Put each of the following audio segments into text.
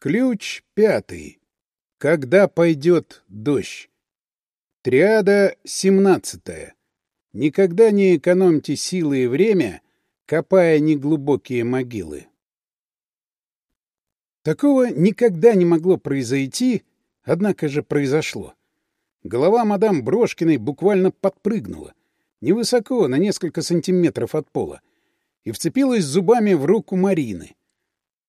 Ключ пятый. Когда пойдет дождь? Триада семнадцатая. Никогда не экономьте силы и время, копая неглубокие могилы. Такого никогда не могло произойти, однако же произошло. Голова мадам Брошкиной буквально подпрыгнула, невысоко, на несколько сантиметров от пола, и вцепилась зубами в руку Марины —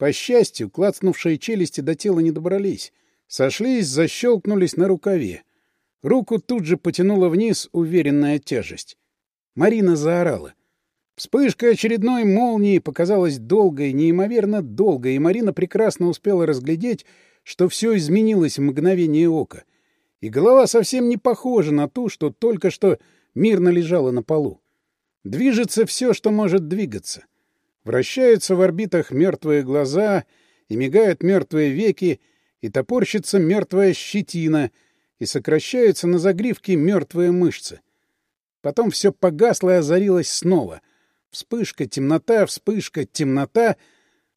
по счастью, клацнувшие челюсти до тела не добрались. Сошлись, защелкнулись на рукаве. Руку тут же потянула вниз уверенная тяжесть. Марина заорала. Вспышка очередной молнии показалась долгой, неимоверно долгой, и Марина прекрасно успела разглядеть, что все изменилось в мгновение ока. И голова совсем не похожа на ту, что только что мирно лежала на полу. Движется все, что может двигаться. Вращаются в орбитах мертвые глаза и мигают мертвые веки, и топорщится мертвая щетина, и сокращаются на загривке мертвые мышцы. Потом все погасло и озарилось снова. Вспышка, темнота, вспышка, темнота.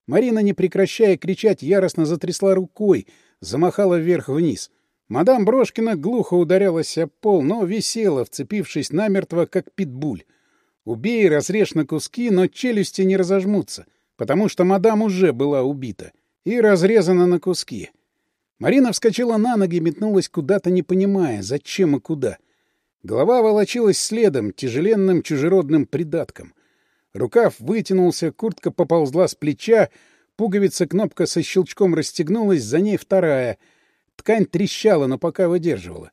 Марина, не прекращая кричать, яростно затрясла рукой, замахала вверх-вниз. Мадам Брошкина глухо ударялась о пол, но висела, вцепившись намертво, как питбуль. Убей, разрежь на куски, но челюсти не разожмутся, потому что мадам уже была убита и разрезана на куски. Марина вскочила на ноги и метнулась куда-то, не понимая, зачем и куда. Голова волочилась следом, тяжеленным чужеродным придатком. Рукав вытянулся, куртка поползла с плеча, пуговица-кнопка со щелчком расстегнулась, за ней вторая. Ткань трещала, но пока выдерживала.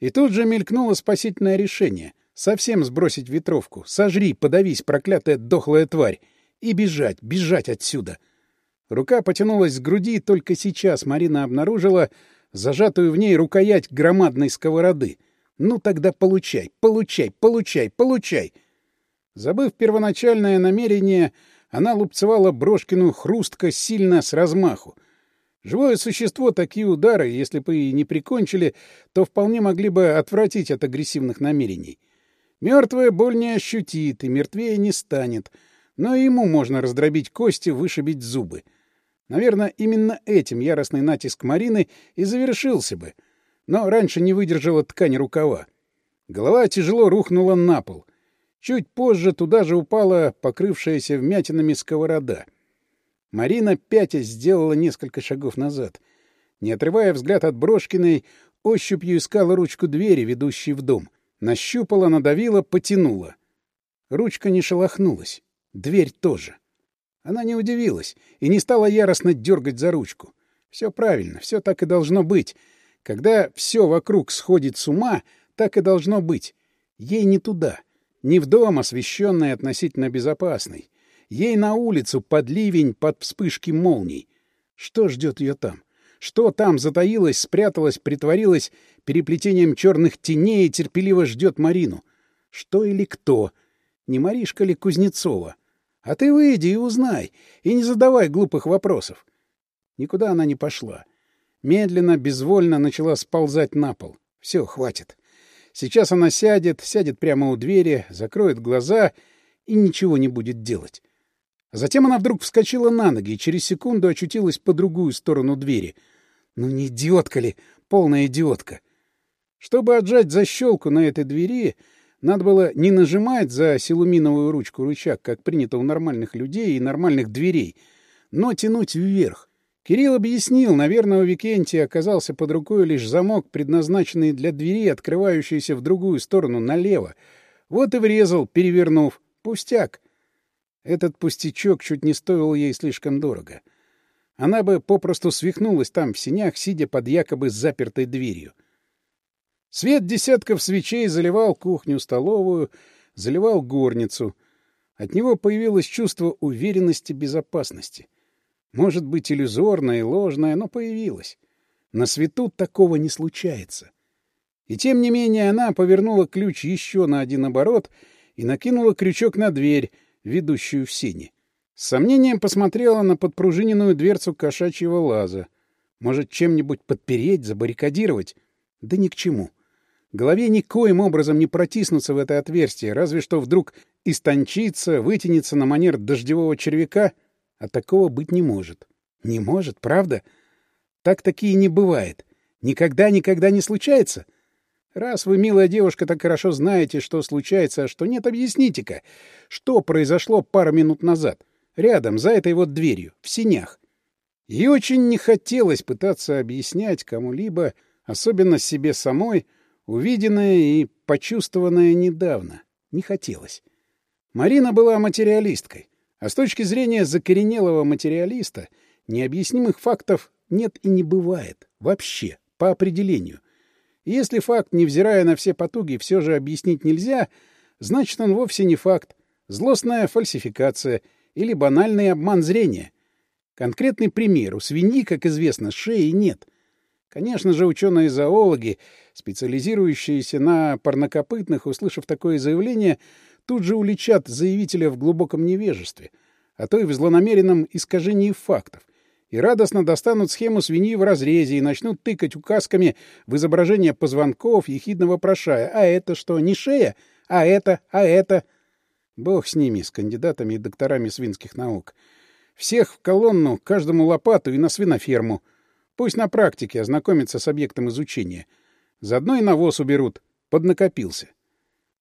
И тут же мелькнуло спасительное решение совсем сбросить ветровку, сожри, подавись, проклятая дохлая тварь, и бежать, бежать отсюда. Рука потянулась к груди, и только сейчас Марина обнаружила зажатую в ней рукоять громадной сковороды. Ну тогда получай, получай, получай, получай. Забыв первоначальное намерение, она лупцевала Брошкину хрустко сильно с размаху. Живое существо такие удары, если бы и не прикончили, то вполне могли бы отвратить от агрессивных намерений. Мертвая боль не ощутит и мертвее не станет, но ему можно раздробить кости, вышибить зубы. Наверное, именно этим яростный натиск Марины и завершился бы, но раньше не выдержала ткань рукава. Голова тяжело рухнула на пол. Чуть позже туда же упала покрывшаяся вмятинами сковорода. Марина пятя сделала несколько шагов назад. Не отрывая взгляд от Брошкиной, ощупью искала ручку двери, ведущей в дом нащупала, надавила, потянула. Ручка не шелохнулась, дверь тоже. Она не удивилась и не стала яростно дергать за ручку. Все правильно, все так и должно быть. Когда все вокруг сходит с ума, так и должно быть. Ей не туда, не в дом, освещенный относительно безопасный. Ей на улицу, под ливень, под вспышки молний. Что ждет ее там? Что там затаилось, спряталось, притворилось переплетением черных теней и терпеливо ждет Марину? Что или кто? Не Маришка ли Кузнецова? А ты выйди и узнай, и не задавай глупых вопросов. Никуда она не пошла. Медленно, безвольно начала сползать на пол. Все, хватит. Сейчас она сядет, сядет прямо у двери, закроет глаза и ничего не будет делать. Затем она вдруг вскочила на ноги и через секунду очутилась по другую сторону двери. Ну не идиотка ли? Полная идиотка. Чтобы отжать защелку на этой двери, надо было не нажимать за силуминовую ручку рычаг, как принято у нормальных людей и нормальных дверей, но тянуть вверх. Кирилл объяснил, наверное, у Викентия оказался под рукой лишь замок, предназначенный для двери, открывающейся в другую сторону налево. Вот и врезал, перевернув. Пустяк. Этот пустячок чуть не стоил ей слишком дорого. Она бы попросту свихнулась там, в синях, сидя под якобы запертой дверью. Свет десятков свечей заливал кухню, столовую, заливал горницу. От него появилось чувство уверенности, безопасности. Может быть, иллюзорное и ложное, но появилось. На свету такого не случается. И тем не менее она повернула ключ еще на один оборот и накинула крючок на дверь, ведущую в сени. С сомнением посмотрела на подпружиненную дверцу кошачьего лаза. Может, чем-нибудь подпереть, забаррикадировать? Да ни к чему. Голове никоим образом не протиснуться в это отверстие, разве что вдруг истончиться, вытянется на манер дождевого червяка, а такого быть не может. Не может, правда? Так такие не бывает. Никогда-никогда не случается? — Раз вы, милая девушка, так хорошо знаете, что случается, а что нет, объясните-ка, что произошло пару минут назад, рядом, за этой вот дверью, в синях. И очень не хотелось пытаться объяснять кому-либо, особенно себе самой, увиденное и почувствованное недавно. Не хотелось. Марина была материалисткой, а с точки зрения закоренелого материалиста необъяснимых фактов нет и не бывает. Вообще, по определению. Если факт, невзирая на все потуги, все же объяснить нельзя, значит, он вовсе не факт, злостная фальсификация или банальный обман зрения. Конкретный пример. У свиньи, как известно, шеи нет. Конечно же, ученые-зоологи, специализирующиеся на парнокопытных, услышав такое заявление, тут же уличат заявителя в глубоком невежестве, а то и в злонамеренном искажении фактов и радостно достанут схему свиньи в разрезе и начнут тыкать указками в изображение позвонков, ехидно прошая. «А это что, не шея? А это? А это?» Бог с ними, с кандидатами и докторами свинских наук. Всех в колонну, каждому лопату и на свиноферму. Пусть на практике ознакомятся с объектом изучения. Заодно и навоз уберут. Поднакопился.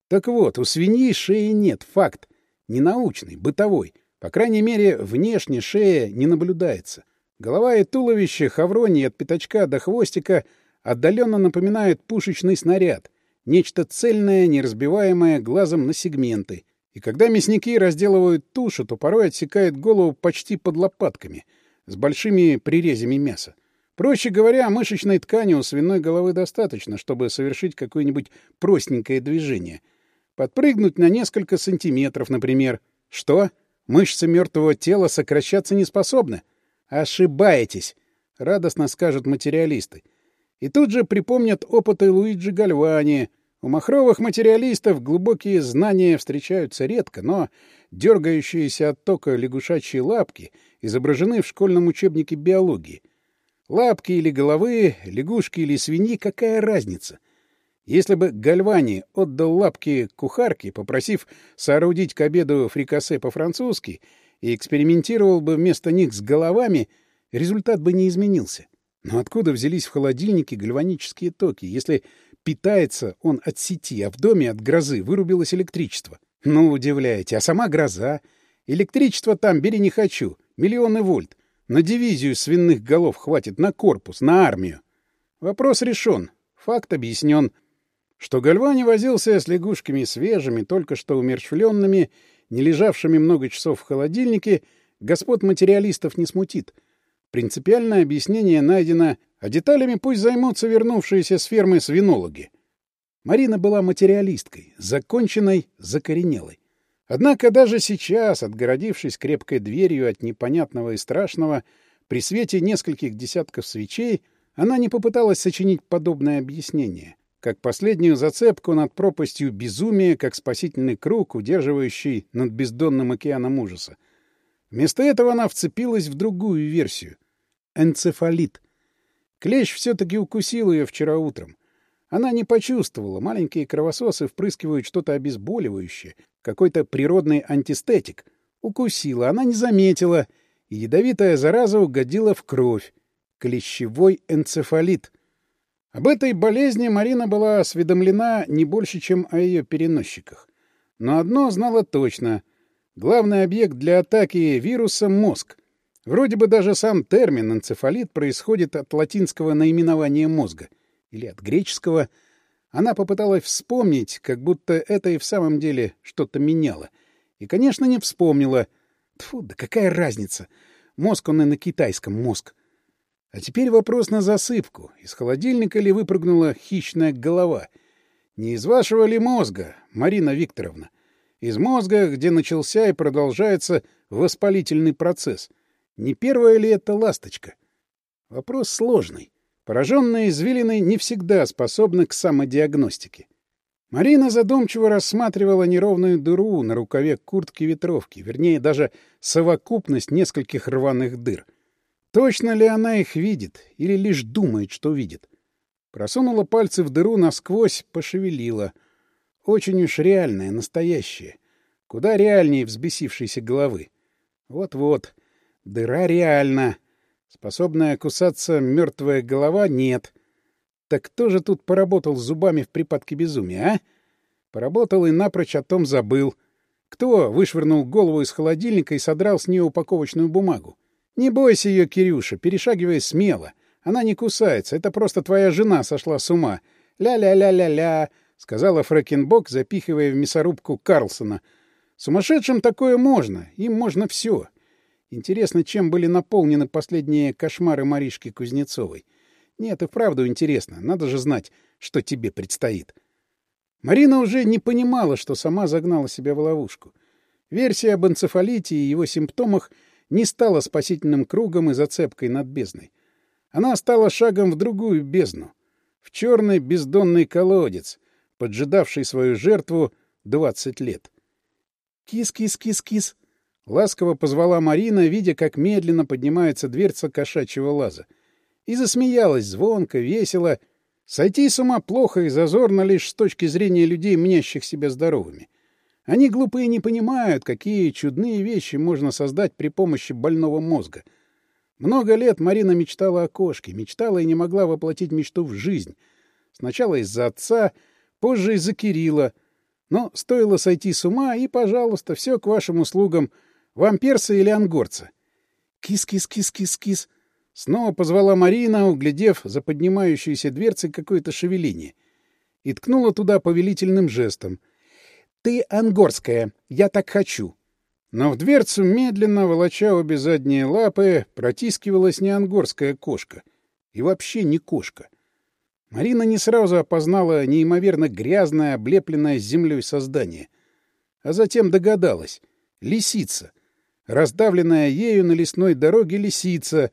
Так вот, у свиньи шеи нет, факт. Не научный, бытовой. По крайней мере, внешне шея не наблюдается. Голова и туловище, хавронии от пятачка до хвостика отдаленно напоминают пушечный снаряд, нечто цельное, неразбиваемое глазом на сегменты. И когда мясники разделывают тушу, то порой отсекают голову почти под лопатками, с большими прирезами мяса. Проще говоря, мышечной ткани у свиной головы достаточно, чтобы совершить какое-нибудь простенькое движение. Подпрыгнуть на несколько сантиметров, например. Что? Мышцы мертвого тела сокращаться не способны. «Ошибаетесь!» — радостно скажут материалисты. И тут же припомнят опыты Луиджи Гальвани. У махровых материалистов глубокие знания встречаются редко, но дергающиеся от тока лягушачьи лапки изображены в школьном учебнике биологии. Лапки или головы, лягушки или свиньи — какая разница? Если бы Гальвани отдал лапки кухарке, попросив соорудить к обеду фрикасе по-французски — и экспериментировал бы вместо них с головами, результат бы не изменился. Но откуда взялись в холодильнике гальванические токи, если питается он от сети, а в доме от грозы вырубилось электричество? Ну, удивляете, а сама гроза? Электричество там бери не хочу, миллионы вольт. На дивизию свиных голов хватит, на корпус, на армию. Вопрос решен, факт объяснен. Что Гальвани возился с лягушками свежими, только что умерщвленными, не лежавшими много часов в холодильнике, господ материалистов не смутит. Принципиальное объяснение найдено, а деталями пусть займутся вернувшиеся с фермы свинологи. Марина была материалисткой, законченной, закоренелой. Однако даже сейчас, отгородившись крепкой дверью от непонятного и страшного, при свете нескольких десятков свечей, она не попыталась сочинить подобное объяснение — как последнюю зацепку над пропастью безумия, как спасительный круг, удерживающий над бездонным океаном ужаса. Вместо этого она вцепилась в другую версию — энцефалит. Клещ все-таки укусил ее вчера утром. Она не почувствовала, маленькие кровососы впрыскивают что-то обезболивающее, какой-то природный антистетик. Укусила, она не заметила, и ядовитая зараза угодила в кровь. Клещевой энцефалит — об этой болезни Марина была осведомлена не больше, чем о ее переносчиках. Но одно знала точно. Главный объект для атаки вируса — мозг. Вроде бы даже сам термин «энцефалит» происходит от латинского наименования мозга. Или от греческого. Она попыталась вспомнить, как будто это и в самом деле что-то меняло. И, конечно, не вспомнила. Тфу, да какая разница? Мозг он и на китайском мозг. А теперь вопрос на засыпку. Из холодильника ли выпрыгнула хищная голова? Не из вашего ли мозга, Марина Викторовна? Из мозга, где начался и продолжается воспалительный процесс. Не первая ли это ласточка? Вопрос сложный. Пораженные извилины не всегда способны к самодиагностике. Марина задумчиво рассматривала неровную дыру на рукаве куртки-ветровки, вернее, даже совокупность нескольких рваных дыр — Точно ли она их видит или лишь думает, что видит? Просунула пальцы в дыру насквозь, пошевелила. Очень уж реальное, настоящее. Куда реальнее взбесившейся головы. Вот-вот. Дыра реальна. Способная кусаться мертвая голова — нет. Так кто же тут поработал зубами в припадке безумия, а? Поработал и напрочь о том забыл. Кто вышвырнул голову из холодильника и содрал с нее упаковочную бумагу? Не бойся ее, Кирюша, перешагивай смело. Она не кусается, это просто твоя жена сошла с ума. Ля-ля-ля-ля-ля, — сказала Фрэкенбок, запихивая в мясорубку Карлсона. Сумасшедшим такое можно, им можно все. Интересно, чем были наполнены последние кошмары Маришки Кузнецовой. Нет, и вправду интересно, надо же знать, что тебе предстоит. Марина уже не понимала, что сама загнала себя в ловушку. Версия об энцефалите и его симптомах — не стала спасительным кругом и зацепкой над бездной. Она стала шагом в другую бездну, в черный бездонный колодец, поджидавший свою жертву двадцать лет. «Кис-кис-кис-кис!» — ласково позвала Марина, видя, как медленно поднимается дверца кошачьего лаза. И засмеялась звонко, весело. Сойти с ума плохо и зазорно лишь с точки зрения людей, мнящих себя здоровыми. Они глупые не понимают, какие чудные вещи можно создать при помощи больного мозга. Много лет Марина мечтала о кошке, мечтала и не могла воплотить мечту в жизнь. Сначала из-за отца, позже из-за Кирилла. Но стоило сойти с ума, и, пожалуйста, все к вашим услугам. Вам перса или ангорца? Кис-кис-кис-кис-кис. Снова позвала Марина, углядев за поднимающейся дверцей какое-то шевеление. И ткнула туда повелительным жестом — ты ангорская, я так хочу». Но в дверцу, медленно волоча обе задние лапы, протискивалась не ангорская кошка. И вообще не кошка. Марина не сразу опознала неимоверно грязное, облепленное землей создание. А затем догадалась. Лисица. Раздавленная ею на лесной дороге лисица,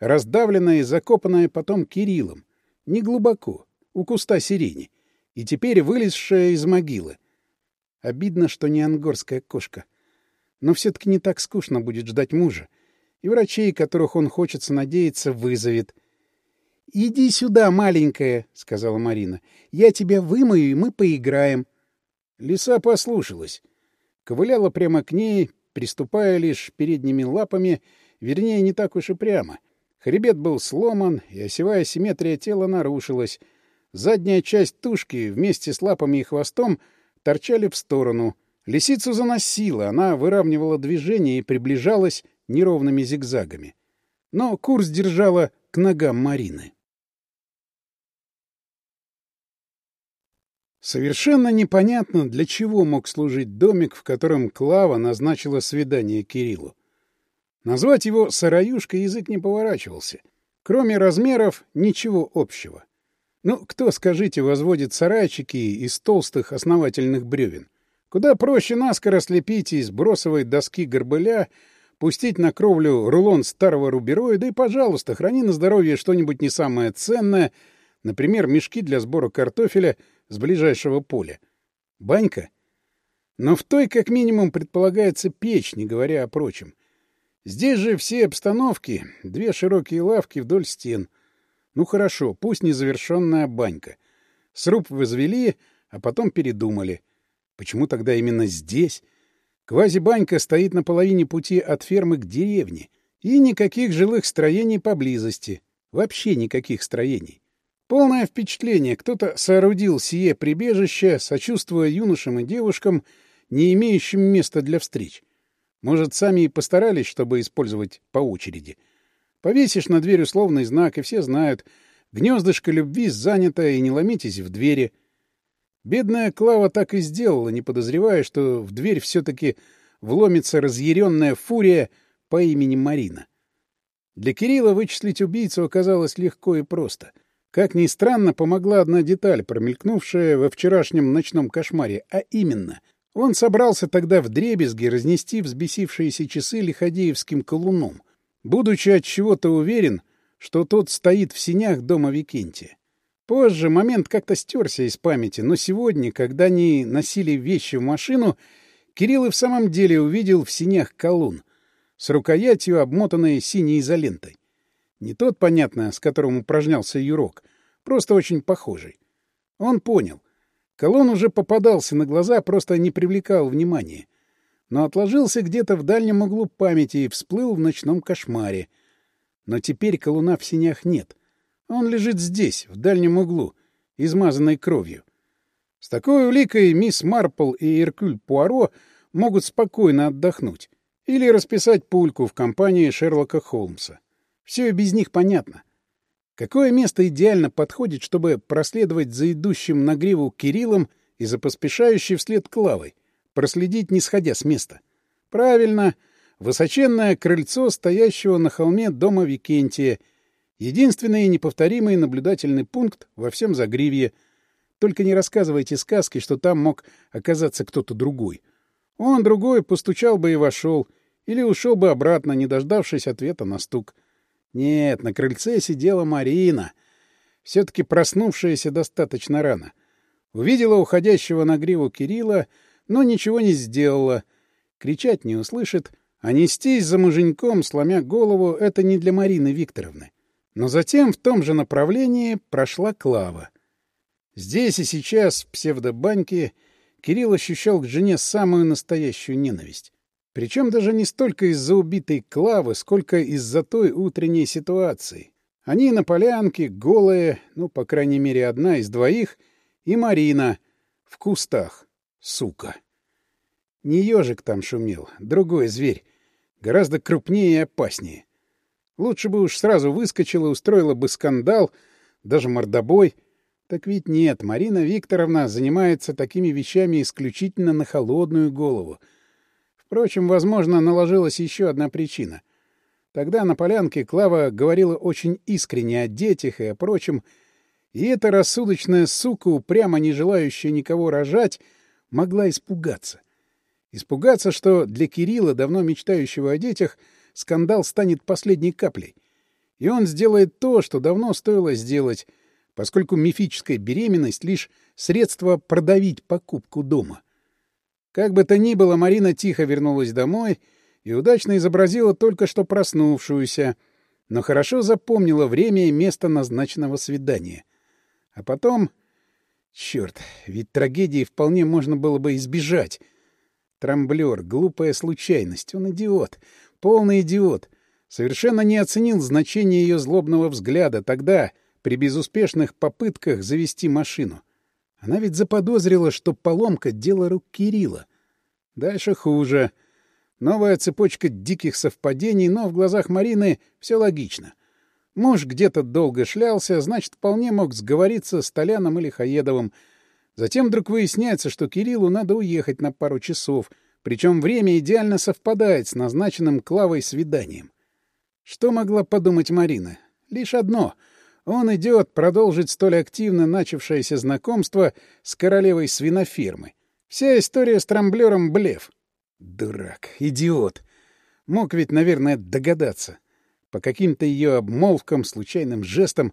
раздавленная и закопанная потом Кириллом. Неглубоко, у куста сирени. И теперь вылезшая из могилы. Обидно, что не ангорская кошка. Но все-таки не так скучно будет ждать мужа. И врачей, которых он хочется надеяться, вызовет. — Иди сюда, маленькая, — сказала Марина. — Я тебя вымою, и мы поиграем. Лиса послушалась. Ковыляла прямо к ней, приступая лишь передними лапами, вернее, не так уж и прямо. Хребет был сломан, и осевая симметрия тела нарушилась. Задняя часть тушки вместе с лапами и хвостом — торчали в сторону. Лисицу заносила, она выравнивала движение и приближалась неровными зигзагами. Но курс держала к ногам Марины. Совершенно непонятно, для чего мог служить домик, в котором Клава назначила свидание Кириллу. Назвать его «сараюшкой» язык не поворачивался. Кроме размеров, ничего общего. Ну, кто, скажите, возводит сарайчики из толстых основательных бревен? Куда проще наскоро слепить из бросовой доски горбыля, пустить на кровлю рулон старого рубероида и, пожалуйста, храни на здоровье что-нибудь не самое ценное, например, мешки для сбора картофеля с ближайшего поля. Банька? Но в той, как минимум, предполагается печь, не говоря о прочем. Здесь же все обстановки, две широкие лавки вдоль стен — ну хорошо, пусть незавершенная банька. Сруб возвели, а потом передумали. Почему тогда именно здесь? Квази-банька стоит на половине пути от фермы к деревне. И никаких жилых строений поблизости. Вообще никаких строений. Полное впечатление, кто-то соорудил сие прибежище, сочувствуя юношам и девушкам, не имеющим места для встреч. Может, сами и постарались, чтобы использовать по очереди — Повесишь на дверь условный знак, и все знают. Гнездышко любви занято, и не ломитесь в двери. Бедная Клава так и сделала, не подозревая, что в дверь все-таки вломится разъяренная фурия по имени Марина. Для Кирилла вычислить убийцу оказалось легко и просто. Как ни странно, помогла одна деталь, промелькнувшая во вчерашнем ночном кошмаре, а именно — он собрался тогда в дребезги разнести взбесившиеся часы лиходеевским колуном — будучи от чего-то уверен, что тот стоит в синях дома Викентия. Позже момент как-то стерся из памяти, но сегодня, когда они носили вещи в машину, Кирилл и в самом деле увидел в синях колун с рукоятью, обмотанной синей изолентой. Не тот, понятно, с которым упражнялся Юрок, просто очень похожий. Он понял. Колон уже попадался на глаза, просто не привлекал внимания но отложился где-то в дальнем углу памяти и всплыл в ночном кошмаре. Но теперь колуна в синях нет. Он лежит здесь, в дальнем углу, измазанной кровью. С такой уликой мисс Марпл и Иркуль Пуаро могут спокойно отдохнуть. Или расписать пульку в компании Шерлока Холмса. Все и без них понятно. Какое место идеально подходит, чтобы проследовать за идущим на гриву Кириллом и за поспешающей вслед Клавой? проследить не сходя с места. Правильно, высоченное крыльцо стоящего на холме дома Викентия. Единственный и неповторимый наблюдательный пункт во всем Загривье. Только не рассказывайте сказки, что там мог оказаться кто-то другой. Он другой постучал бы и вошел, или ушел бы обратно, не дождавшись ответа на стук. Нет, на крыльце сидела Марина, все-таки проснувшаяся достаточно рано. Увидела уходящего на гриву Кирилла, но ничего не сделала. Кричать не услышит, а нестись за муженьком, сломя голову, это не для Марины Викторовны. Но затем в том же направлении прошла Клава. Здесь и сейчас, в псевдобаньке, Кирилл ощущал к жене самую настоящую ненависть. Причем даже не столько из-за убитой Клавы, сколько из-за той утренней ситуации. Они на полянке, голые, ну, по крайней мере, одна из двоих, и Марина в кустах. Сука. Не ежик там шумел, другой зверь. Гораздо крупнее и опаснее. Лучше бы уж сразу выскочила, устроила бы скандал, даже мордобой. Так ведь нет, Марина Викторовна занимается такими вещами исключительно на холодную голову. Впрочем, возможно, наложилась еще одна причина. Тогда на полянке Клава говорила очень искренне о детях и о прочем, и эта рассудочная сука, упрямо не желающая никого рожать, могла испугаться. Испугаться, что для Кирилла, давно мечтающего о детях, скандал станет последней каплей. И он сделает то, что давно стоило сделать, поскольку мифическая беременность — лишь средство продавить покупку дома. Как бы то ни было, Марина тихо вернулась домой и удачно изобразила только что проснувшуюся, но хорошо запомнила время и место назначенного свидания. А потом Черт, ведь трагедии вполне можно было бы избежать. Трамблер, глупая случайность, он идиот, полный идиот. Совершенно не оценил значение ее злобного взгляда тогда, при безуспешных попытках завести машину. Она ведь заподозрила, что поломка — дело рук Кирилла. Дальше хуже. Новая цепочка диких совпадений, но в глазах Марины все логично. Муж где-то долго шлялся, значит, вполне мог сговориться с Толяном или Хаедовым. Затем вдруг выясняется, что Кириллу надо уехать на пару часов, причем время идеально совпадает с назначенным Клавой свиданием. Что могла подумать Марина? Лишь одно — он идет продолжить столь активно начавшееся знакомство с королевой свинофирмы. Вся история с трамблером — блеф. Дурак, идиот. Мог ведь, наверное, догадаться по каким-то ее обмолвкам, случайным жестам.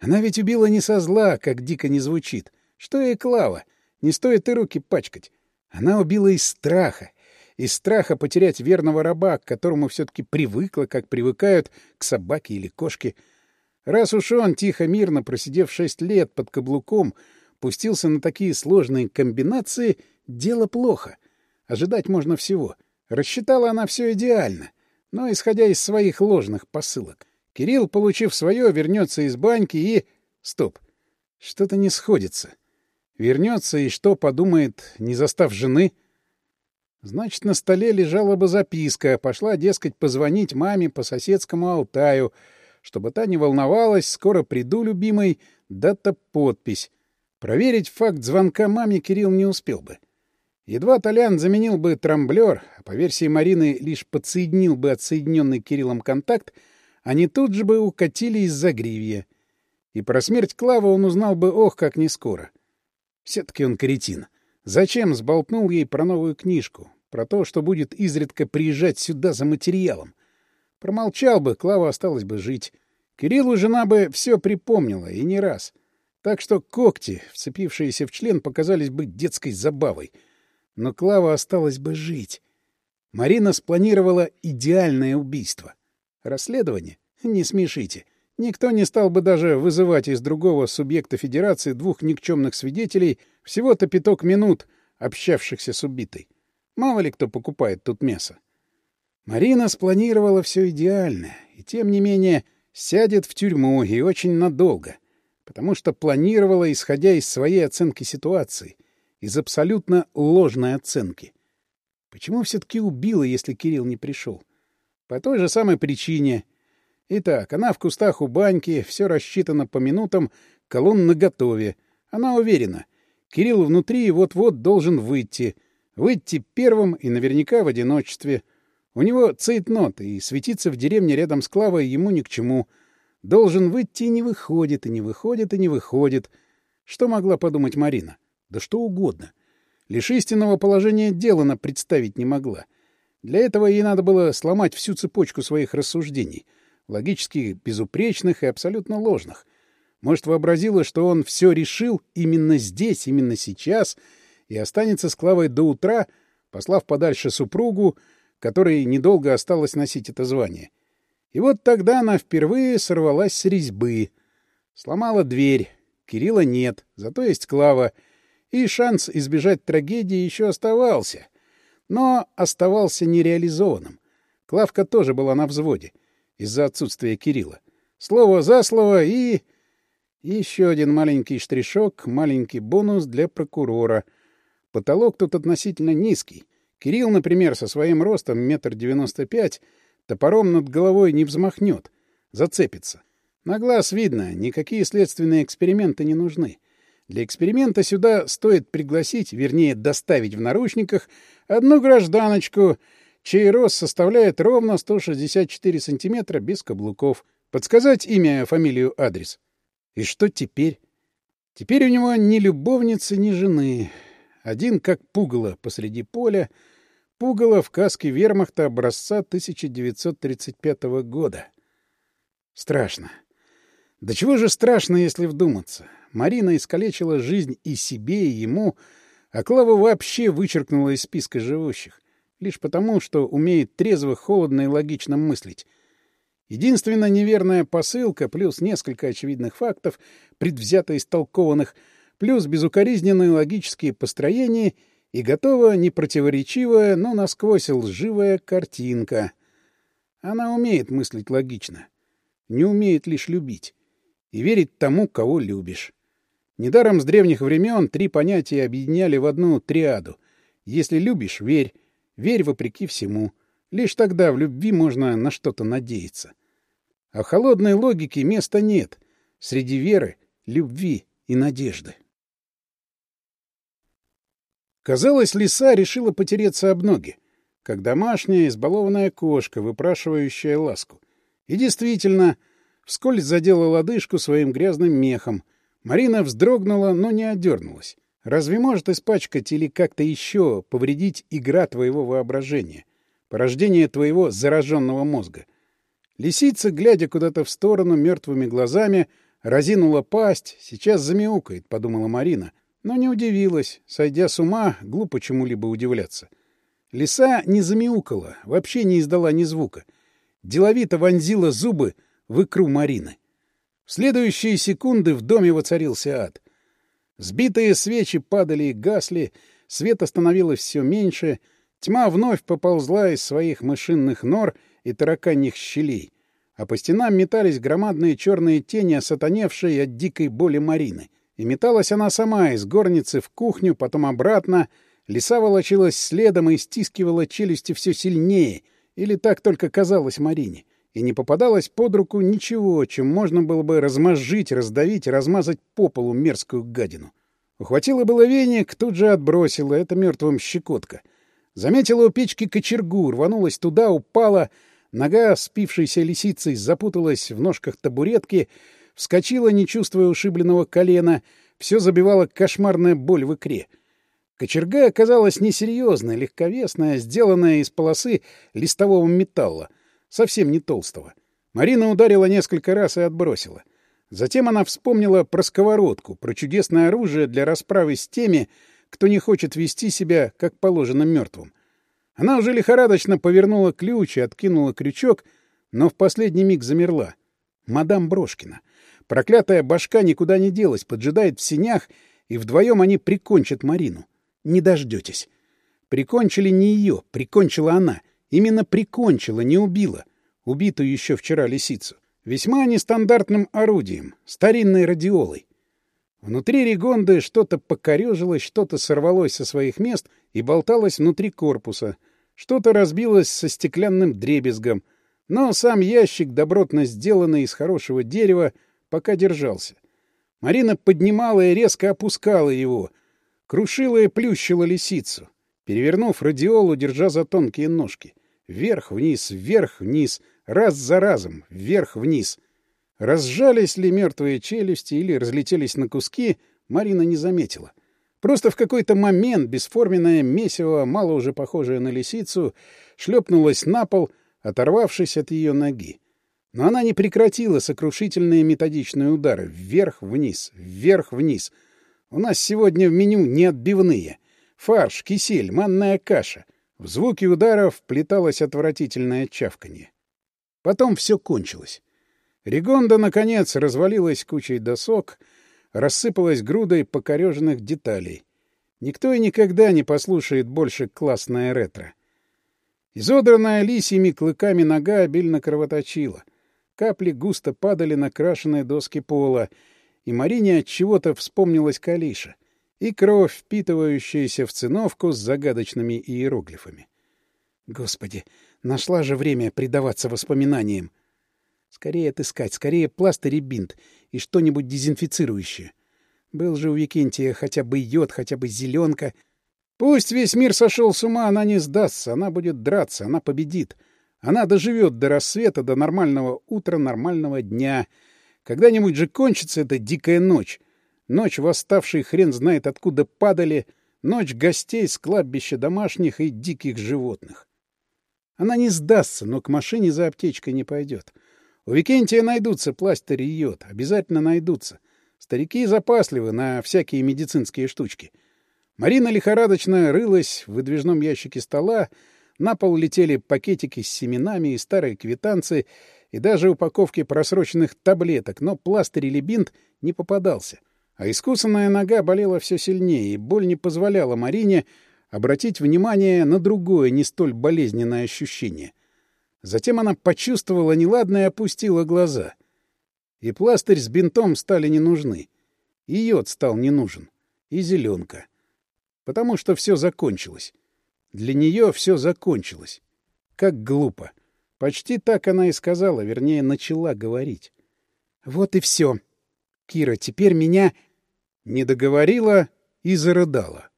Она ведь убила не со зла, как дико не звучит. Что ей клала? Не стоит и руки пачкать. Она убила из страха. Из страха потерять верного раба, к которому все-таки привыкла, как привыкают к собаке или кошке. Раз уж он, тихо-мирно просидев шесть лет под каблуком, пустился на такие сложные комбинации, дело плохо. Ожидать можно всего. Рассчитала она все идеально но исходя из своих ложных посылок. Кирилл, получив свое, вернется из баньки и... Стоп. Что-то не сходится. Вернется и что подумает, не застав жены? Значит, на столе лежала бы записка. Пошла, дескать, позвонить маме по соседскому Алтаю, чтобы та не волновалась, скоро приду, любимый, дата-подпись. Проверить факт звонка маме Кирилл не успел бы. Едва Толян заменил бы трамблер, а по версии Марины лишь подсоединил бы отсоединенный Кириллом контакт, они тут же бы укатили из-за гривья. И про смерть Клавы он узнал бы ох, как не скоро. Все-таки он кретин. Зачем сболтнул ей про новую книжку, про то, что будет изредка приезжать сюда за материалом? Промолчал бы, Клава осталась бы жить. Кириллу жена бы все припомнила, и не раз. Так что когти, вцепившиеся в член, показались бы детской забавой — но Клава осталась бы жить. Марина спланировала идеальное убийство. Расследование? Не смешите. Никто не стал бы даже вызывать из другого субъекта Федерации двух никчемных свидетелей всего-то пяток минут, общавшихся с убитой. Мало ли кто покупает тут мясо. Марина спланировала все идеально, и тем не менее сядет в тюрьму и очень надолго, потому что планировала, исходя из своей оценки ситуации — из абсолютно ложной оценки. Почему все-таки убила, если Кирилл не пришел? По той же самой причине. Итак, она в кустах у баньки, все рассчитано по минутам, колонна готове. Она уверена. Кирилл внутри вот-вот должен выйти. Выйти первым и наверняка в одиночестве. У него цейтнот, и светиться в деревне рядом с Клавой ему ни к чему. Должен выйти и не выходит, и не выходит, и не выходит. Что могла подумать Марина? да что угодно. Лишь истинного положения дела она представить не могла. Для этого ей надо было сломать всю цепочку своих рассуждений, логически безупречных и абсолютно ложных. Может, вообразила, что он все решил именно здесь, именно сейчас, и останется с Клавой до утра, послав подальше супругу, которой недолго осталось носить это звание. И вот тогда она впервые сорвалась с резьбы. Сломала дверь. Кирилла нет, зато есть Клава — и шанс избежать трагедии еще оставался, но оставался нереализованным. Клавка тоже была на взводе из-за отсутствия Кирилла. Слово за слово и... еще один маленький штришок, маленький бонус для прокурора. Потолок тут относительно низкий. Кирилл, например, со своим ростом метр девяносто пять топором над головой не взмахнет, зацепится. На глаз видно, никакие следственные эксперименты не нужны. Для эксперимента сюда стоит пригласить, вернее, доставить в наручниках одну гражданочку, чей рост составляет ровно 164 сантиметра без каблуков. Подсказать имя, фамилию, адрес. И что теперь? Теперь у него ни любовницы, ни жены. Один как пугало посреди поля, пугало в каске вермахта образца 1935 года. Страшно. Да чего же страшно, если вдуматься? Марина искалечила жизнь и себе, и ему, а Клава вообще вычеркнула из списка живущих, лишь потому, что умеет трезво, холодно и логично мыслить. Единственная неверная посылка, плюс несколько очевидных фактов, предвзято истолкованных, плюс безукоризненные логические построения и готова непротиворечивая, но насквозь лживая картинка. Она умеет мыслить логично, не умеет лишь любить и верить тому, кого любишь. Недаром с древних времен три понятия объединяли в одну триаду. Если любишь — верь, верь вопреки всему. Лишь тогда в любви можно на что-то надеяться. А холодной логике места нет среди веры, любви и надежды. Казалось, лиса решила потереться об ноги, как домашняя избалованная кошка, выпрашивающая ласку. И действительно, вскользь задела лодыжку своим грязным мехом — Марина вздрогнула, но не отдернулась. Разве может испачкать или как-то еще повредить игра твоего воображения, порождение твоего зараженного мозга? Лисица, глядя куда-то в сторону мертвыми глазами, разинула пасть, сейчас замяукает, — подумала Марина, но не удивилась, сойдя с ума, глупо чему-либо удивляться. Лиса не замяукала, вообще не издала ни звука. Деловито вонзила зубы в икру Марины. В следующие секунды в доме воцарился ад. Сбитые свечи падали и гасли, свет остановилось все меньше, тьма вновь поползла из своих машинных нор и тараканьих щелей, а по стенам метались громадные черные тени, осатаневшие от дикой боли Марины. И металась она сама из горницы в кухню, потом обратно, лиса волочилась следом и стискивала челюсти все сильнее, или так только казалось Марине — и не попадалось под руку ничего, чем можно было бы размозжить, раздавить, размазать по полу мерзкую гадину. Ухватила было веник, тут же отбросила, это мертвым щекотка. Заметила у печки кочергу, рванулась туда, упала, нога спившейся лисицей запуталась в ножках табуретки, вскочила, не чувствуя ушибленного колена, все забивала кошмарная боль в икре. Кочерга оказалась несерьезная, легковесная, сделанная из полосы листового металла — совсем не толстого. Марина ударила несколько раз и отбросила. Затем она вспомнила про сковородку, про чудесное оружие для расправы с теми, кто не хочет вести себя, как положено, мертвым. Она уже лихорадочно повернула ключ и откинула крючок, но в последний миг замерла. Мадам Брошкина. Проклятая башка никуда не делась, поджидает в синях, и вдвоем они прикончат Марину. Не дождетесь. Прикончили не ее, прикончила она — именно прикончила, не убила, убитую еще вчера лисицу. Весьма нестандартным орудием, старинной радиолой. Внутри Ригонды что-то покорежилось, что-то сорвалось со своих мест и болталось внутри корпуса. Что-то разбилось со стеклянным дребезгом. Но сам ящик, добротно сделанный из хорошего дерева, пока держался. Марина поднимала и резко опускала его, крушила и плющила лисицу перевернув радиолу, держа за тонкие ножки. Вверх-вниз, вверх-вниз, раз за разом, вверх-вниз. Разжались ли мертвые челюсти или разлетелись на куски, Марина не заметила. Просто в какой-то момент бесформенное месиво, мало уже похожее на лисицу, шлепнулось на пол, оторвавшись от ее ноги. Но она не прекратила сокрушительные методичные удары вверх-вниз, вверх-вниз. У нас сегодня в меню не отбивные — фарш, кисель, манная каша. В звуки ударов вплеталось отвратительное чавканье. Потом все кончилось. Ригонда, наконец, развалилась кучей досок, рассыпалась грудой покореженных деталей. Никто и никогда не послушает больше классное ретро. Изодранная лисьими клыками нога обильно кровоточила. Капли густо падали на крашеные доски пола, и Марине от чего-то вспомнилась Калиша — и кровь, впитывающаяся в циновку с загадочными иероглифами. Господи, нашла же время предаваться воспоминаниям. Скорее отыскать, скорее пластырь и бинт, и что-нибудь дезинфицирующее. Был же у Викентия хотя бы йод, хотя бы зеленка. Пусть весь мир сошел с ума, она не сдастся, она будет драться, она победит. Она доживет до рассвета, до нормального утра, нормального дня. Когда-нибудь же кончится эта дикая ночь. Ночь восставший хрен знает откуда падали, ночь гостей с кладбища домашних и диких животных. Она не сдастся, но к машине за аптечкой не пойдет. У Викентия найдутся пластырь и йод, обязательно найдутся. Старики запасливы на всякие медицинские штучки. Марина лихорадочно рылась в выдвижном ящике стола, на пол летели пакетики с семенами и старые квитанции, и даже упаковки просроченных таблеток, но пластырь или бинт не попадался а искусанная нога болела все сильнее, и боль не позволяла Марине обратить внимание на другое, не столь болезненное ощущение. Затем она почувствовала неладное и опустила глаза. И пластырь с бинтом стали не нужны. И йод стал не нужен. И зеленка. Потому что все закончилось. Для нее все закончилось. Как глупо. Почти так она и сказала, вернее, начала говорить. «Вот и все. Кира, теперь меня не договорила и зарыдала.